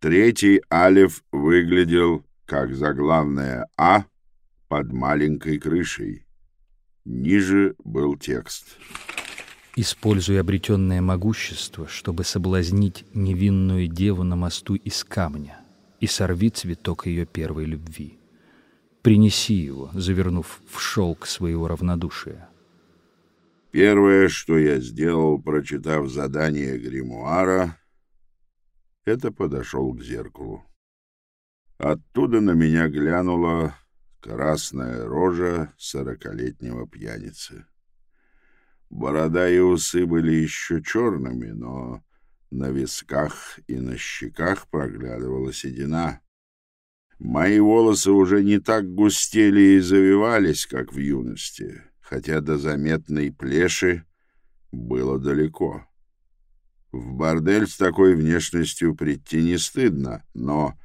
Третий алиф выглядел как заглавное «А» под маленькой крышей. Ниже был текст. Используй обретенное могущество, чтобы соблазнить невинную деву на мосту из камня, и сорви цветок ее первой любви. Принеси его, завернув в шелк своего равнодушия. Первое, что я сделал, прочитав задание гримуара, это подошел к зеркалу. Оттуда на меня глянула красная рожа сорокалетнего пьяницы. Борода и усы были еще черными, но на висках и на щеках проглядывала седина. Мои волосы уже не так густели и завивались, как в юности, хотя до заметной плеши было далеко. В бордель с такой внешностью прийти не стыдно, но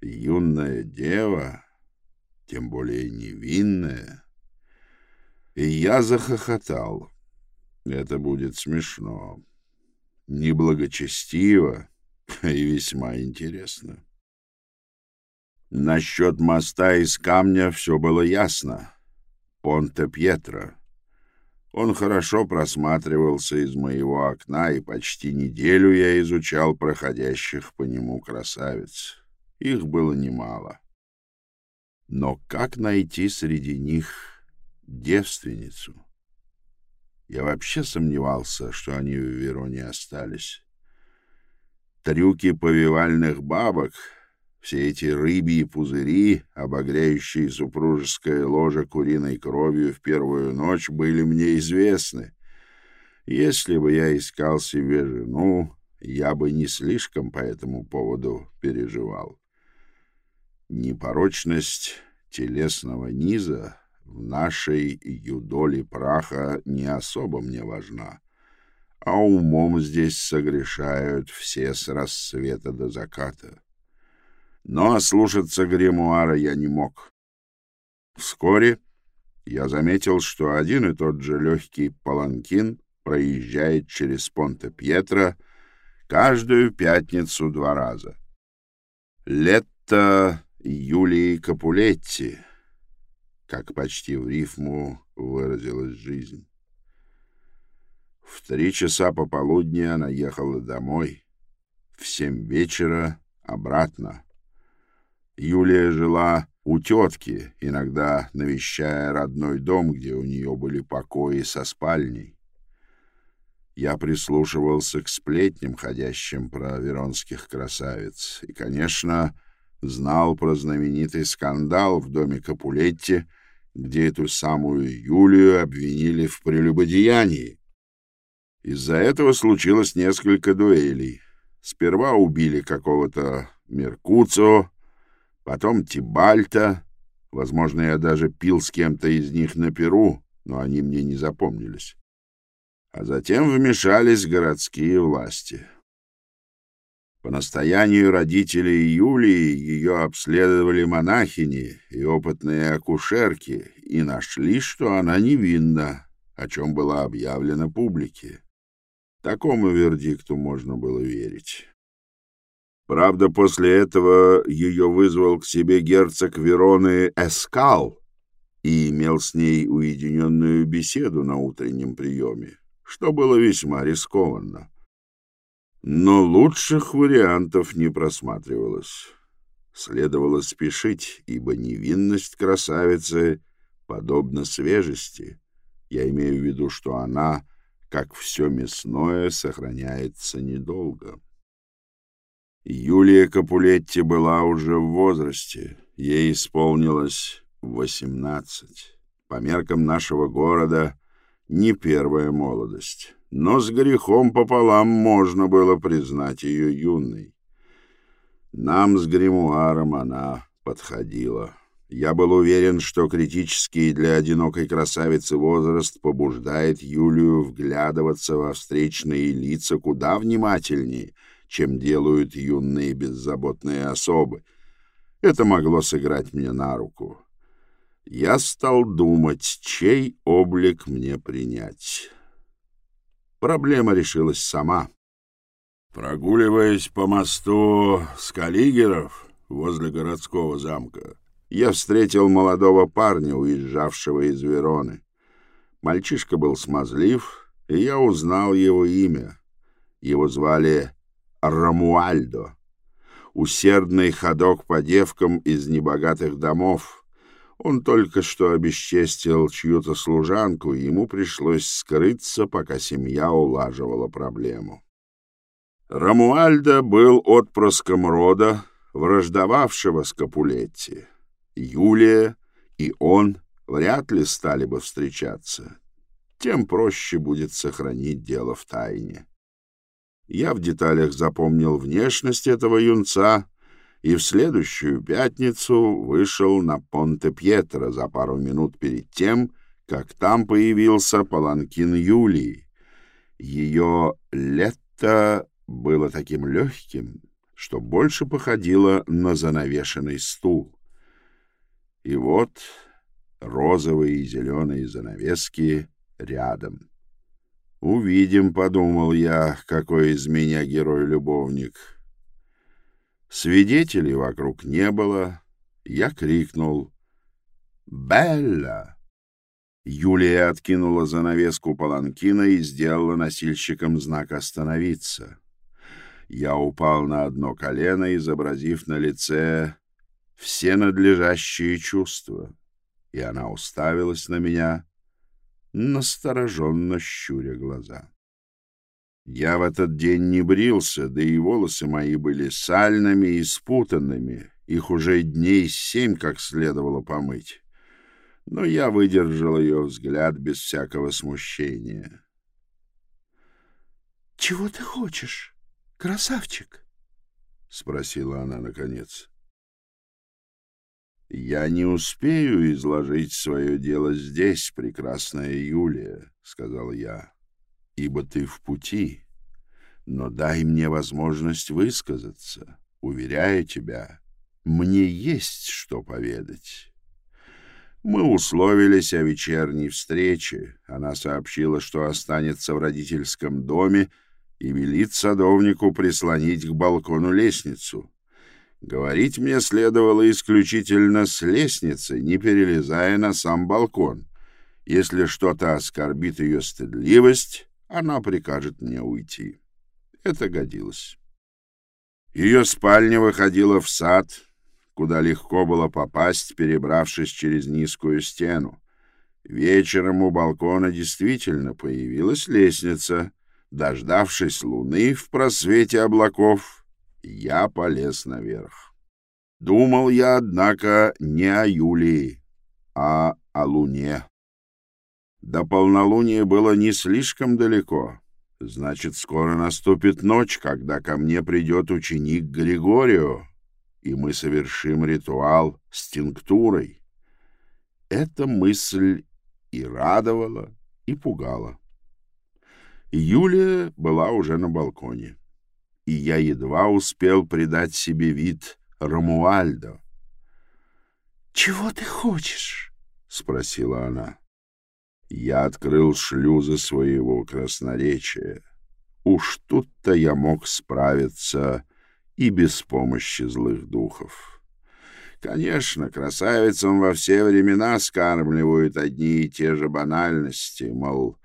юная дева, тем более невинная... И я захохотал. Это будет смешно, неблагочестиво и весьма интересно. Насчет моста из камня все было ясно. Понте-Пьетро. Он хорошо просматривался из моего окна, и почти неделю я изучал проходящих по нему красавиц. Их было немало. Но как найти среди них девственницу? Я вообще сомневался, что они в Вероне остались. Трюки повивальных бабок, все эти рыбьи пузыри, обогряющие супружеское ложе куриной кровью в первую ночь, были мне известны. Если бы я искал себе жену, я бы не слишком по этому поводу переживал. Непорочность телесного низа в нашей юдоле праха не особо мне важна, а умом здесь согрешают все с рассвета до заката. Но ослушаться гримуара я не мог. Вскоре я заметил, что один и тот же легкий паланкин проезжает через Понте-Пьетро каждую пятницу два раза. Лето Юлии Капулетти — как почти в рифму выразилась жизнь. В три часа пополудни она ехала домой, в семь вечера обратно. Юлия жила у тетки, иногда навещая родной дом, где у нее были покои со спальней. Я прислушивался к сплетням, ходящим про веронских красавиц, и, конечно, знал про знаменитый скандал в доме Капулетти, где эту самую Юлию обвинили в прелюбодеянии. Из-за этого случилось несколько дуэлей. Сперва убили какого-то Меркуцио, потом Тибальта. Возможно, я даже пил с кем-то из них на Перу, но они мне не запомнились. А затем вмешались городские власти. По настоянию родителей Юлии ее обследовали монахини и опытные акушерки и нашли, что она невинна, о чем было объявлено публике. Такому вердикту можно было верить. Правда, после этого ее вызвал к себе герцог Вероны Эскал и имел с ней уединенную беседу на утреннем приеме, что было весьма рискованно. Но лучших вариантов не просматривалось. Следовало спешить, ибо невинность красавицы подобна свежести. Я имею в виду, что она, как все мясное, сохраняется недолго. Юлия Капулетти была уже в возрасте, ей исполнилось восемнадцать. По меркам нашего города не первая молодость но с грехом пополам можно было признать ее юной. Нам с гримуаром она подходила. Я был уверен, что критический для одинокой красавицы возраст побуждает Юлию вглядываться во встречные лица куда внимательнее, чем делают юные беззаботные особы. Это могло сыграть мне на руку. Я стал думать, чей облик мне принять. Проблема решилась сама. Прогуливаясь по мосту Скалигеров возле городского замка, я встретил молодого парня, уезжавшего из Вероны. Мальчишка был смазлив, и я узнал его имя. Его звали Рамуальдо. Усердный ходок по девкам из небогатых домов. Он только что обесчестил чью-то служанку, и ему пришлось скрыться, пока семья улаживала проблему. Рамуальдо был отпрыском рода, враждовавшего с Капулетти. Юлия и он вряд ли стали бы встречаться. Тем проще будет сохранить дело в тайне. Я в деталях запомнил внешность этого юнца и в следующую пятницу вышел на Понте-Пьетро за пару минут перед тем, как там появился паланкин Юлии. Ее лето было таким легким, что больше походило на занавешенный стул. И вот розовые и зеленые занавески рядом. «Увидим», — подумал я, — «какой из меня герой-любовник». Свидетелей вокруг не было. Я крикнул «Белла!». Юлия откинула занавеску паланкина и сделала носильщикам знак «Остановиться». Я упал на одно колено, изобразив на лице все надлежащие чувства, и она уставилась на меня, настороженно щуря глаза. Я в этот день не брился, да и волосы мои были сальными и спутанными, их уже дней семь как следовало помыть. Но я выдержал ее взгляд без всякого смущения. — Чего ты хочешь? красавчик? — спросила она наконец. — Я не успею изложить свое дело здесь, прекрасная Юлия, — сказал я, — ибо ты в пути. Но дай мне возможность высказаться. Уверяю тебя, мне есть что поведать. Мы условились о вечерней встрече. Она сообщила, что останется в родительском доме, — и велит садовнику прислонить к балкону лестницу. Говорить мне следовало исключительно с лестницы, не перелезая на сам балкон. Если что-то оскорбит ее стыдливость, она прикажет мне уйти. Это годилось. Ее спальня выходила в сад, куда легко было попасть, перебравшись через низкую стену. Вечером у балкона действительно появилась лестница — Дождавшись луны в просвете облаков, я полез наверх. Думал я, однако, не о Юлии, а о луне. До полнолуния было не слишком далеко. Значит, скоро наступит ночь, когда ко мне придет ученик Григорио, и мы совершим ритуал с тинктурой. Эта мысль и радовала, и пугала. Юлия была уже на балконе, и я едва успел придать себе вид Рамуальдо. «Чего ты хочешь?» — спросила она. Я открыл шлюзы своего красноречия. Уж тут-то я мог справиться и без помощи злых духов. Конечно, красавицам во все времена скармливают одни и те же банальности, мол,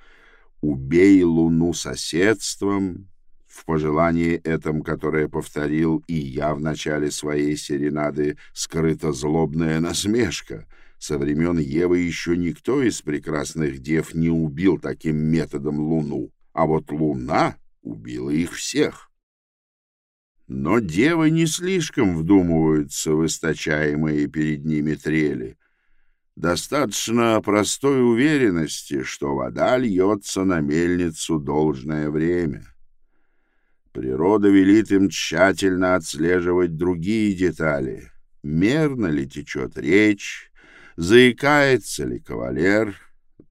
«Убей луну соседством», в пожелании этом, которое повторил и я в начале своей серенады, скрыта злобная насмешка. Со времен Евы еще никто из прекрасных дев не убил таким методом луну, а вот луна убила их всех. Но девы не слишком вдумываются в источаемые перед ними трели. Достаточно простой уверенности, что вода льется на мельницу должное время. Природа велит им тщательно отслеживать другие детали. Мерно ли течет речь, заикается ли кавалер,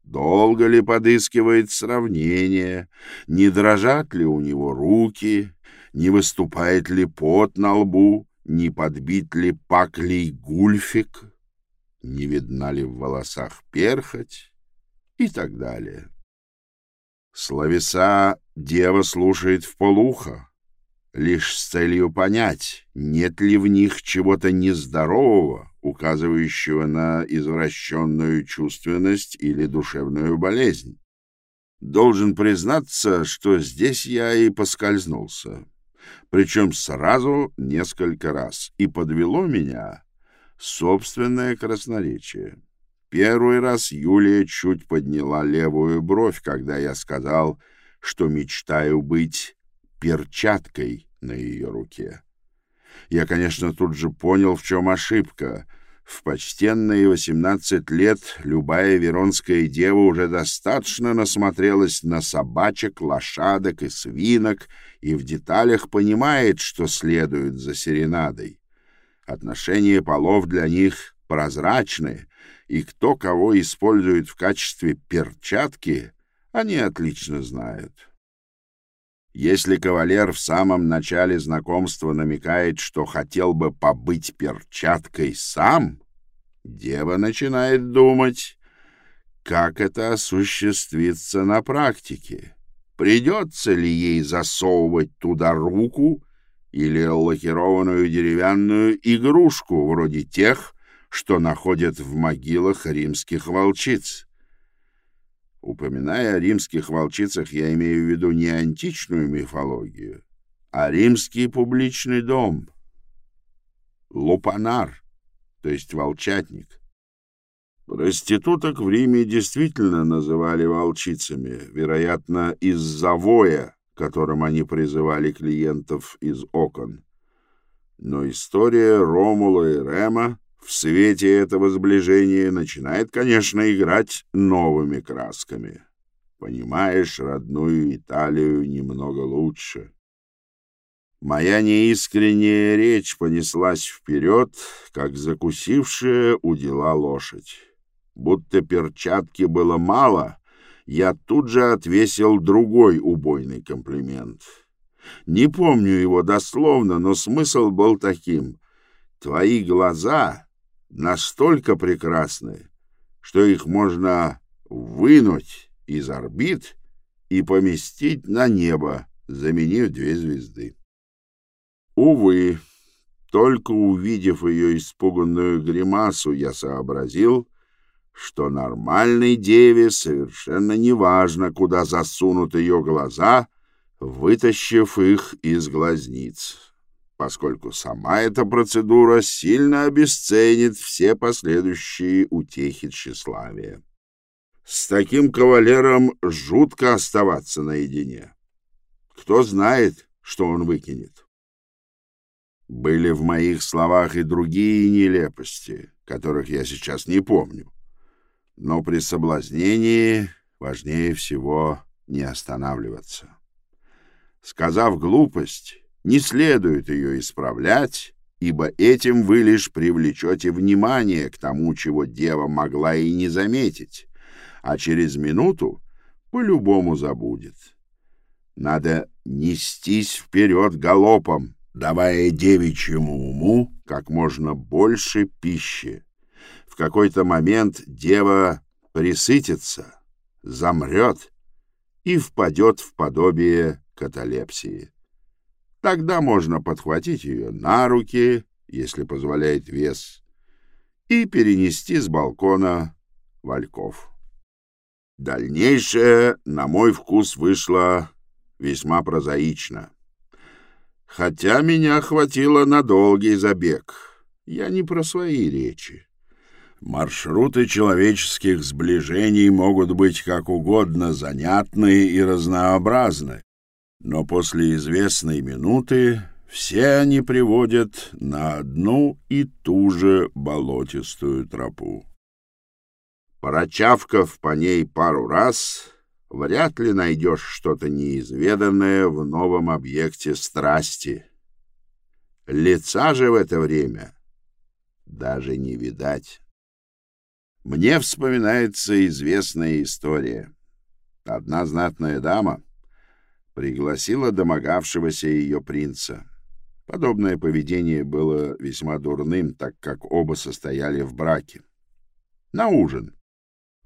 долго ли подыскивает сравнение, не дрожат ли у него руки, не выступает ли пот на лбу, не подбит ли паклей гульфик — не видна ли в волосах перхоть? И так далее. Словеса дева слушает в полухо, лишь с целью понять, нет ли в них чего-то нездорового, указывающего на извращенную чувственность или душевную болезнь. Должен признаться, что здесь я и поскользнулся, причем сразу несколько раз, и подвело меня собственное красноречие. Первый раз Юлия чуть подняла левую бровь, когда я сказал, что мечтаю быть перчаткой на ее руке. Я, конечно, тут же понял, в чем ошибка. В почтенные восемнадцать лет любая веронская дева уже достаточно насмотрелась на собачек, лошадок и свинок и в деталях понимает, что следует за серенадой. Отношения полов для них прозрачны, и кто кого использует в качестве перчатки, они отлично знают. Если кавалер в самом начале знакомства намекает, что хотел бы побыть перчаткой сам, дева начинает думать, как это осуществится на практике. Придется ли ей засовывать туда руку или лакированную деревянную игрушку вроде тех, что находят в могилах римских волчиц. Упоминая о римских волчицах, я имею в виду не античную мифологию, а римский публичный дом. Лупанар, то есть волчатник. Проституток в Риме действительно называли волчицами, вероятно, из-за воя, которым они призывали клиентов из окон. Но история Ромула и Рема в свете этого сближения начинает, конечно, играть новыми красками. Понимаешь родную Италию немного лучше. Моя неискренняя речь понеслась вперед, как закусившая у дела лошадь. Будто перчатки было мало, я тут же отвесил другой убойный комплимент. Не помню его дословно, но смысл был таким. Твои глаза настолько прекрасны, что их можно вынуть из орбит и поместить на небо, заменив две звезды. Увы, только увидев ее испуганную гримасу, я сообразил, что нормальной деве совершенно неважно, куда засунут ее глаза, вытащив их из глазниц поскольку сама эта процедура сильно обесценит все последующие утехи тщеславия. С таким кавалером жутко оставаться наедине. Кто знает, что он выкинет. Были в моих словах и другие нелепости, которых я сейчас не помню. Но при соблазнении важнее всего не останавливаться. Сказав глупость, не следует ее исправлять, ибо этим вы лишь привлечете внимание к тому, чего дева могла и не заметить, а через минуту по-любому забудет. Надо нестись вперед галопом, давая девичьему уму как можно больше пищи. В какой-то момент дева присытится, замрет и впадет в подобие каталепсии. Тогда можно подхватить ее на руки, если позволяет вес, и перенести с балкона вальков. Дальнейшее, на мой вкус, вышло весьма прозаично. Хотя меня хватило на долгий забег. Я не про свои речи. Маршруты человеческих сближений могут быть как угодно занятны и разнообразны, но после известной минуты все они приводят на одну и ту же болотистую тропу. Прочавкав по ней пару раз, вряд ли найдешь что-то неизведанное в новом объекте страсти. Лица же в это время даже не видать. Мне вспоминается известная история. Одна знатная дама — пригласила домогавшегося ее принца. Подобное поведение было весьма дурным, так как оба состояли в браке. На ужин.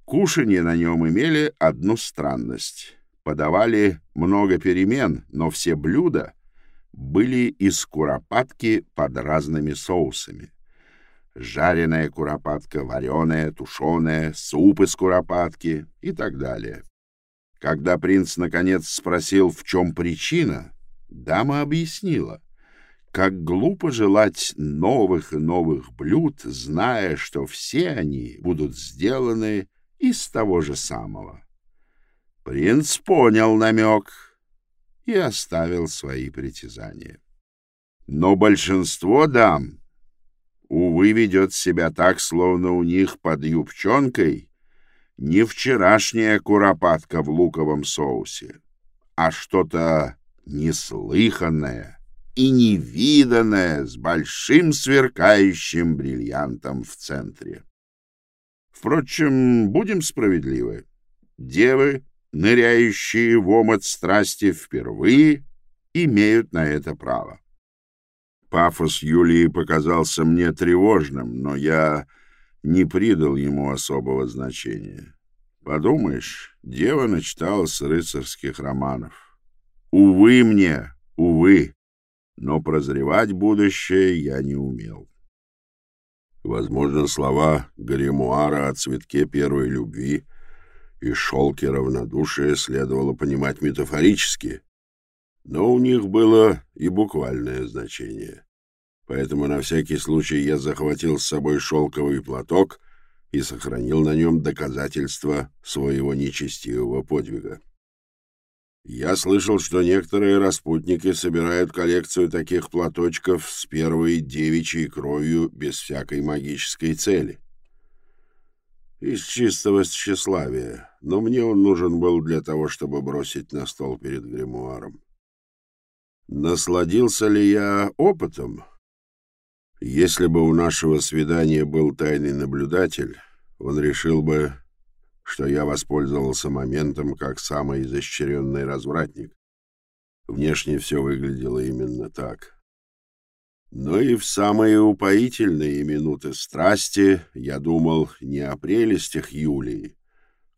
Кушанье на нем имели одну странность. Подавали много перемен, но все блюда были из куропатки под разными соусами. Жареная куропатка, вареная, тушеная, суп из куропатки и так далее. Когда принц наконец спросил, в чем причина, дама объяснила. Как глупо желать новых и новых блюд, зная, что все они будут сделаны из того же самого. Принц понял намек и оставил свои притязания. Но большинство дам, увы, ведет себя так, словно у них под юбчонкой не вчерашняя куропатка в луковом соусе, а что-то неслыханное и невиданное с большим сверкающим бриллиантом в центре. Впрочем, будем справедливы. Девы, ныряющие в омут страсти впервые, имеют на это право. Пафос Юлии показался мне тревожным, но я не придал ему особого значения. Подумаешь, дева начиталась рыцарских романов. Увы мне, увы, но прозревать будущее я не умел. Возможно, слова гримуара о цветке первой любви и шелке равнодушия следовало понимать метафорически, но у них было и буквальное значение. Поэтому на всякий случай я захватил с собой шелковый платок и сохранил на нем доказательства своего нечестивого подвига. Я слышал, что некоторые распутники собирают коллекцию таких платочков с первой девичьей кровью без всякой магической цели. Из чистого тщеславия, но мне он нужен был для того, чтобы бросить на стол перед гримуаром. Насладился ли я опытом? Если бы у нашего свидания был тайный наблюдатель, он решил бы, что я воспользовался моментом как самый изощренный развратник. Внешне все выглядело именно так. Но и в самые упоительные минуты страсти я думал не о прелестях Юлии,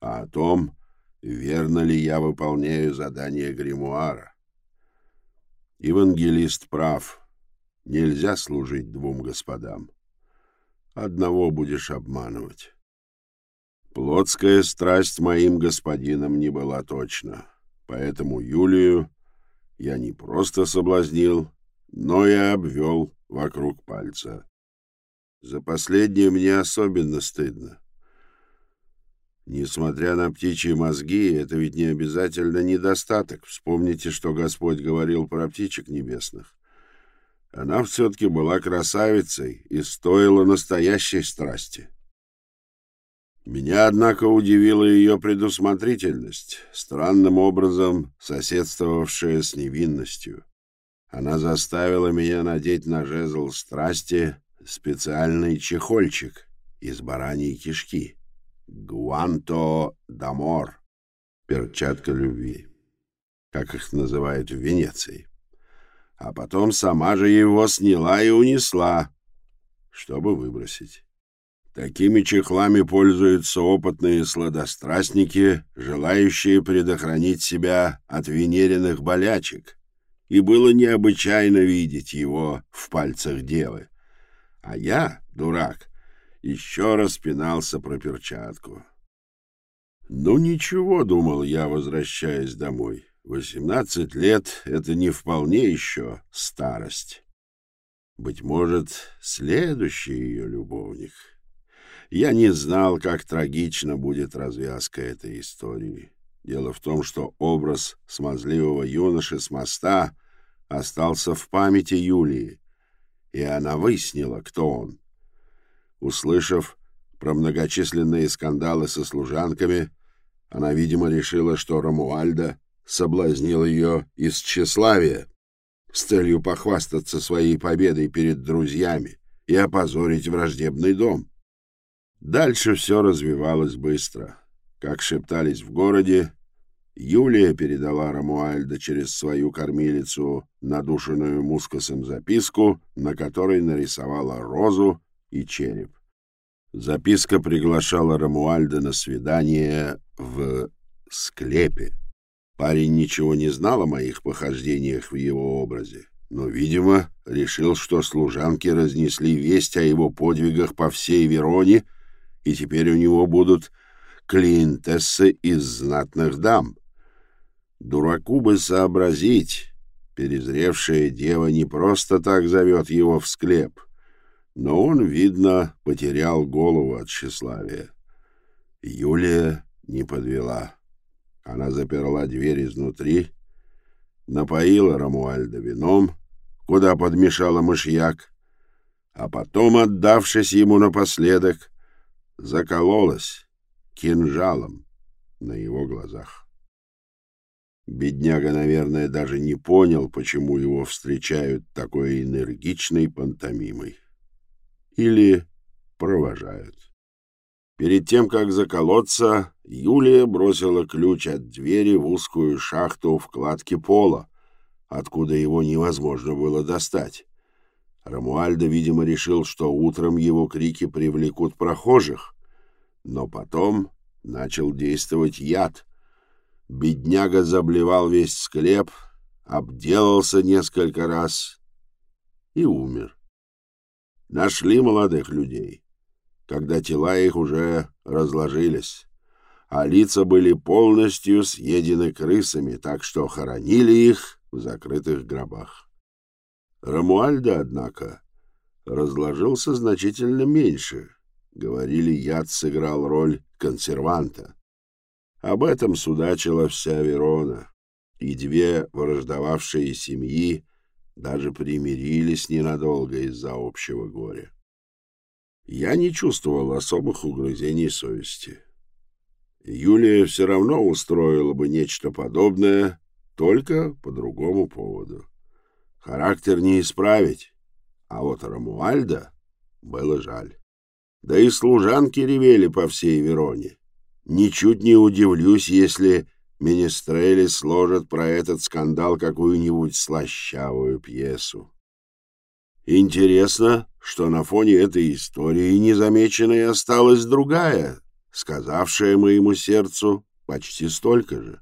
а о том, верно ли я выполняю задание гримуара. Евангелист прав. Нельзя служить двум господам. Одного будешь обманывать. Плотская страсть моим господинам не была точна, поэтому Юлию я не просто соблазнил, но и обвел вокруг пальца. За последнее мне особенно стыдно. Несмотря на птичьи мозги, это ведь не обязательно недостаток. Вспомните, что Господь говорил про птичек небесных. Она все-таки была красавицей и стоила настоящей страсти. Меня, однако, удивила ее предусмотрительность, странным образом соседствовавшая с невинностью. Она заставила меня надеть на жезл страсти специальный чехольчик из бараньей кишки. Гуанто дамор, перчатка любви, как их называют в Венеции. А потом сама же его сняла и унесла, чтобы выбросить. Такими чехлами пользуются опытные сладострастники, желающие предохранить себя от венериных болячек. И было необычайно видеть его в пальцах девы. А я, дурак, еще раз пинался про перчатку. «Ну ничего», — думал я, возвращаясь домой. «Восемнадцать лет — это не вполне еще старость. Быть может, следующий ее любовник». Я не знал, как трагично будет развязка этой истории. Дело в том, что образ смазливого юноши с моста остался в памяти Юлии, и она выяснила, кто он. Услышав про многочисленные скандалы со служанками, она, видимо, решила, что Рамуальда соблазнил ее из тщеславия с целью похвастаться своей победой перед друзьями и опозорить враждебный дом. Дальше все развивалось быстро. Как шептались в городе, Юлия передала Рамуальда через свою кормилицу надушенную мускосом записку, на которой нарисовала розу и череп. Записка приглашала Рамуальда на свидание в склепе. Парень ничего не знал о моих похождениях в его образе, но, видимо, решил, что служанки разнесли весть о его подвигах по всей Вероне, и теперь у него будут клиентессы из знатных дам. Дураку бы сообразить, перезревшая дева не просто так зовет его в склеп, но он, видно, потерял голову от тщеславия. Юлия не подвела. Она заперла дверь изнутри, напоила Рамуальда вином, куда подмешала мышьяк, а потом, отдавшись ему напоследок, закололась кинжалом на его глазах. Бедняга, наверное, даже не понял, почему его встречают такой энергичной пантомимой. Или провожают. Перед тем, как заколоться, Юлия бросила ключ от двери в узкую шахту в кладке пола, откуда его невозможно было достать. Рамуальдо, видимо, решил, что утром его крики привлекут прохожих, но потом начал действовать яд — Бедняга заблевал весь склеп, обделался несколько раз и умер. Нашли молодых людей, когда тела их уже разложились, а лица были полностью съедены крысами, так что хоронили их в закрытых гробах. Рамуальда, однако, разложился значительно меньше. Говорили, яд сыграл роль консерванта. Об этом судачила вся Верона, и две враждовавшие семьи даже примирились ненадолго из-за общего горя. Я не чувствовал особых угрызений совести. Юлия все равно устроила бы нечто подобное, только по другому поводу. Характер не исправить, а вот Рамуальда было жаль. Да и служанки ревели по всей Вероне. Ничуть не удивлюсь, если министрели сложат про этот скандал какую-нибудь слащавую пьесу. Интересно, что на фоне этой истории незамеченной осталась другая, сказавшая моему сердцу почти столько же.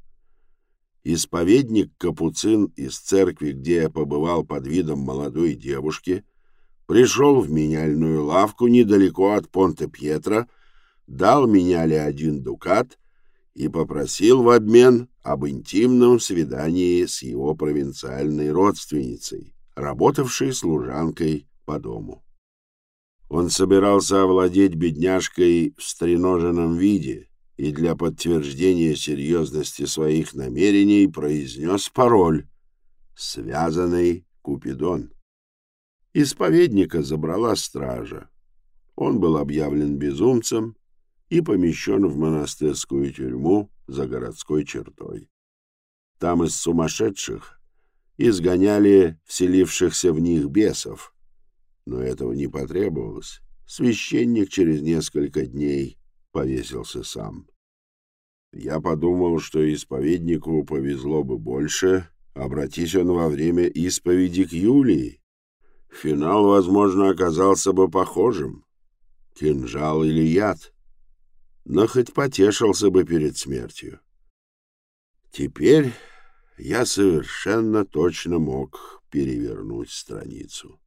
Исповедник Капуцин из церкви, где я побывал под видом молодой девушки, пришел в меняльную лавку недалеко от Понте-Пьетро дал меняли один дукат и попросил в обмен об интимном свидании с его провинциальной родственницей, работавшей служанкой по дому. Он собирался овладеть бедняжкой в стреноженном виде и для подтверждения серьезности своих намерений произнес пароль «Связанный Купидон». Исповедника забрала стража. Он был объявлен безумцем и помещен в монастырскую тюрьму за городской чертой. Там из сумасшедших изгоняли вселившихся в них бесов, но этого не потребовалось. Священник через несколько дней повесился сам. Я подумал, что исповеднику повезло бы больше, обратись он во время исповеди к Юлии. Финал, возможно, оказался бы похожим. Кинжал или яд — но хоть потешился бы перед смертью. Теперь я совершенно точно мог перевернуть страницу.